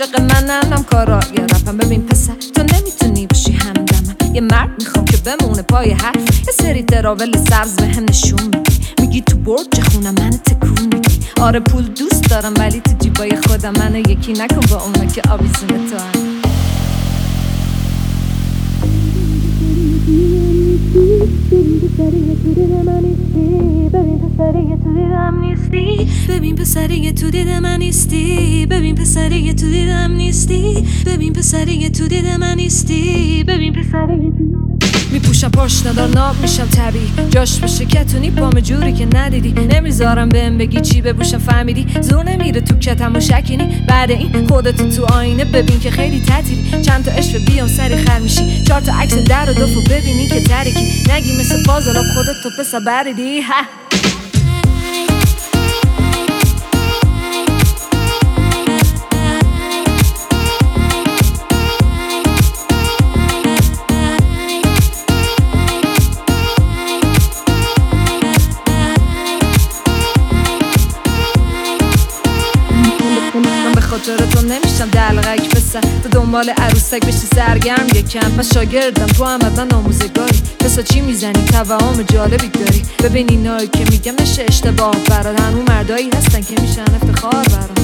عاشق منم هم کارا یه رفم ببین پسر تو نمی‌تونی باشی همدمم یه مرد می‌خوام که بمونه پای حرف. یه سری تراول سرز به هم نشون میدی میگی تو برج خونم من تکون میدی. آره پول دوست دارم ولی تو جیبای خودم منو یکی نکن با اونا که آویزون تو هم. ببین پسری تو دیدم من نیستی. ببین پسری تو دیدم نیستی. ببین پسری تو دیدم من نیستی. ببین پسری میپوشم پاش ندار ناب میشم طبیعی. جاش بشه کتونی پام جوری که ندیدی. نمی‌ذارم بهم بگی چی بپوشم فهمیدی؟ زور نمیره تو کتم و شکینی. بعد این خودتو تو آینه ببین که خیلی تعطیلی چند تا عشق بیام سری خر میشی. چهار تا عکس در و دفو ببینی که ترکی. نگی مثل فاضلاب خودت تو پسر بریدی. ها. خاطر تو نمیشم دلغک پسر. تو دنبال عروسک بشی سرگرم یکم. من شاگردم. تو هم از من آموزگاری پسا چی می‌زنی؟ توهم جالبی داری. ببین اینایی که میگم نشه اشتباه. برات هنو مردایی هستن که میشن افتخار برام.